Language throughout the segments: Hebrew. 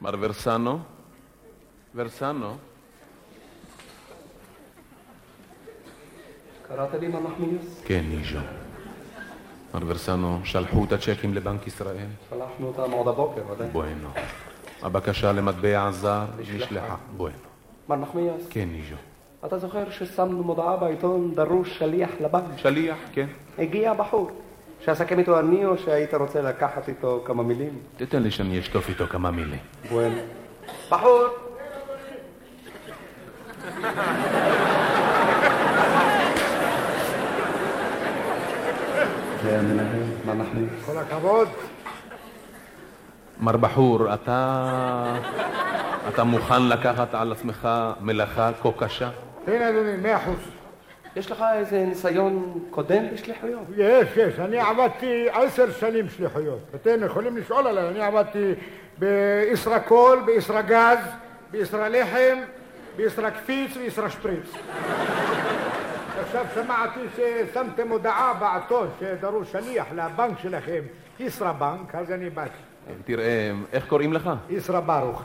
מר ורסנו? ורסנו? קראת לי מה נחמיאס? כן, ניז'ו. מר ורסנו, שלחו את הצ'קים לבנק ישראל? שלחנו אותם עוד הבוקר, ודאי. בואנו. הבקשה למטבע זר נשלחה. בואנו. מר נחמיאס, כן, ניז'ו. אתה זוכר ששמנו מודעה בעיתון דרוש שליח לבנק? שליח, כן. הגיע בחור. שאסכם איתו אני או שהיית רוצה לקחת איתו כמה מילים? תתן לי שאני אשטוף איתו כמה מילים. בואן. בחור! זה המנהל, מה נחמיאס? כל הכבוד. מר בחור, אתה... אתה מוכן לקחת על עצמך מלאכה כה קשה? כן, אדוני, מאה אחוז. יש לך איזה ניסיון קודם בשליחויות? יש, יש. אני עבדתי עשר שנים שליחויות. אתם יכולים לשאול עליי. אני עבדתי בישראקול, בישראגז, בישראלחם, בישראקפיץ וישראשפריץ. עכשיו שמעתי ששמתם הודעה בעיתון שדרוש שליח לבנק שלכם, ישראבנק, אז אני באתי. תראה, איך קוראים לך? ישרא ברוך.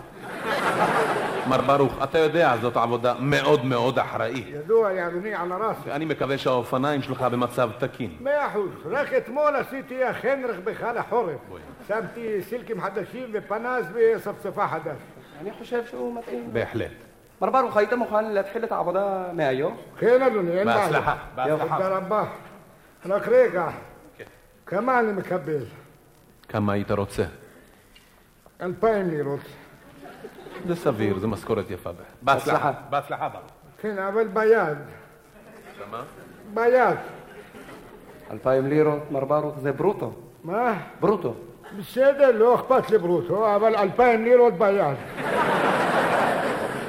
מר ברוך, אתה יודע, זאת עבודה מאוד מאוד אחראית. ידוע לי, אדוני, על הראס. ואני מקווה שהאופניים שלך במצב תקין. מאה אחוז. רק אתמול עשיתי אכן רכבך לחורף. שמתי סילקים חדשים ופנס וספספה חדש. אני חושב שהוא מתאים. בהחלט. מר ברוך, היית מוכן להתחיל את העבודה מהיום? כן, אדוני, אין בעיה. בהצלחה, בהצלחה. תודה רבה. רק רגע, כמה אני מקבל? כמה היית רוצה? אלפיים לירות. זה סביר, זו משכורת יפה. בהצלחה. בהצלחה, ברוך. כן, אבל ביד. מה? ביד. אלפיים לירות, מר ברוך, זה ברוטו. מה? ברוטו. בסדר, לא אכפת לי ברוטו, אבל אלפיים לירות ביד.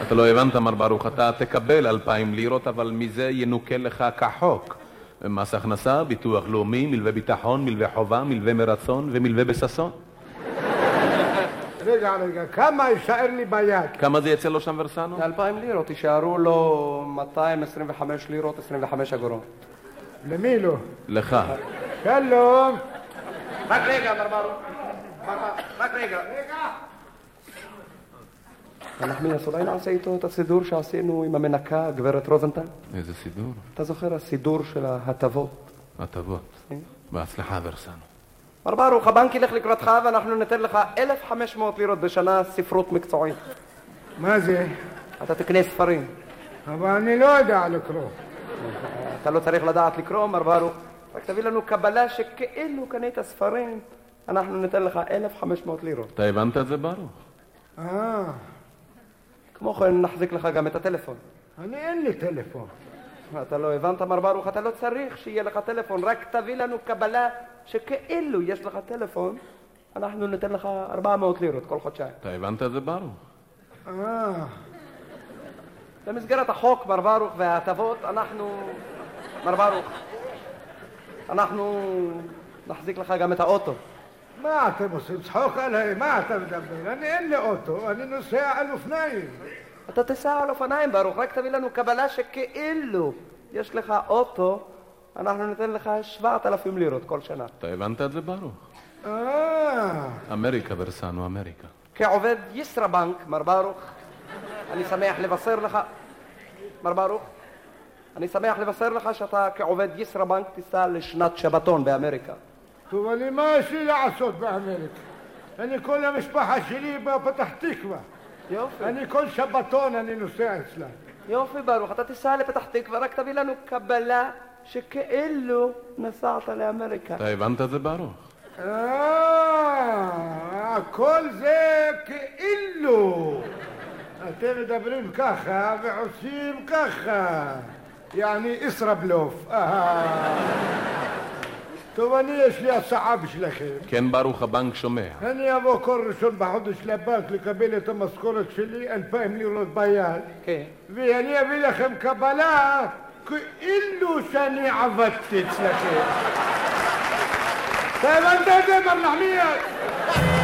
אתה לא הבנת, מר ברוך, אתה תקבל אלפיים לירות, אבל מזה ינוכה לך כחוק. מס הכנסה, ביטוח לאומי, מלווה ביטחון, מלווה חובה, מלווה מרצון ומלווה בששון. רגע, רגע, כמה יישאר לי ביד? כמה זה יצא לו שם ורסנו? זה אלפיים לירות, יישארו לו 225 לירות, 25 אגורות. למי לא? לך. שלום. רק רגע, מר ברוך. רק רגע. נחמיאס, אולי נעשה איתו את הסידור שעשינו עם המנקה, גברת רוזנטל? איזה סידור. אתה זוכר הסידור של ההטבות? הטבות. כן. בהצלחה, ורסנו. מר ברוך, הבנק ילך לקראתך ואנחנו ניתן לך 1,500 לירות בשנה ספרות מקצועית. מה זה? אתה תקנה ספרים. אבל אני לא יודע לקרוא. אתה לא צריך לדעת לקרוא, מר ברוך. רק תביא לנו קבלה שכאילו קנית ספרים, אנחנו ניתן לך 1,500 לירות. אתה הבנת את זה, ברוך? אה, כמו כן, נחזיק לך גם את הטלפון. אני אין לי טלפון. אתה לא הבנת, מר ברוך, אתה לא צריך שיהיה לך טלפון, רק תביא לנו קבלה שכאילו יש לך טלפון, אנחנו ניתן לך 400 לירות כל חודשיים. אתה הבנת את זה, ברוך? אה, במסגרת החוק, מר ברוך, וההטבות, אנחנו... מר ברוך, אנחנו נחזיק לך גם את האוטו. מה אתם עושים? צחוק עליי? מה אתה מדבר? אני אין לי אוטו, אני נוסע על אופניים. אתה תיסע על אופניים, ברוך, רק תביא לנו קבלה שכאילו יש לך אוטו, אנחנו ניתן לך 7,000 לירות כל שנה. אתה הבנת את זה, ברוך? אה, אמריקה, ורסנו, אמריקה. כעובד ישראבנק, מר ברוך, אני שמח לבשר לך, מר ברוך, אני שמח לבשר לך שאתה כעובד ישראבנק תיסע לשנת שבתון באמריקה. טוב, אני מה יש לי לעשות באמריקה? אני כל המשפחה שלי בפתח תקווה. יופי, אני כל שבתון אני נוסע אצלם. יופי ברוך, אתה תיסע לפתח תקווה, רק תביא לנו קבלה שכאילו נסעת לאמריקה. אתה הבנת את זה, ברוך? אה, כל זה כאילו. אתם מדברים ככה ועושים ככה. יעני ישראבלוף. אה. טוב, אני יש לי הצעה בשבילכם. כן, ברוך, הבנק שומע. אני אבוא כל ראשון בחודש לבנק לקבל את המשכורת שלי, אלפיים לירות ביד, כן. ואני אביא לכם קבלה כאילו שאני עבדתי אצלכם. אתה הבנת את זה, מר נחמיאס?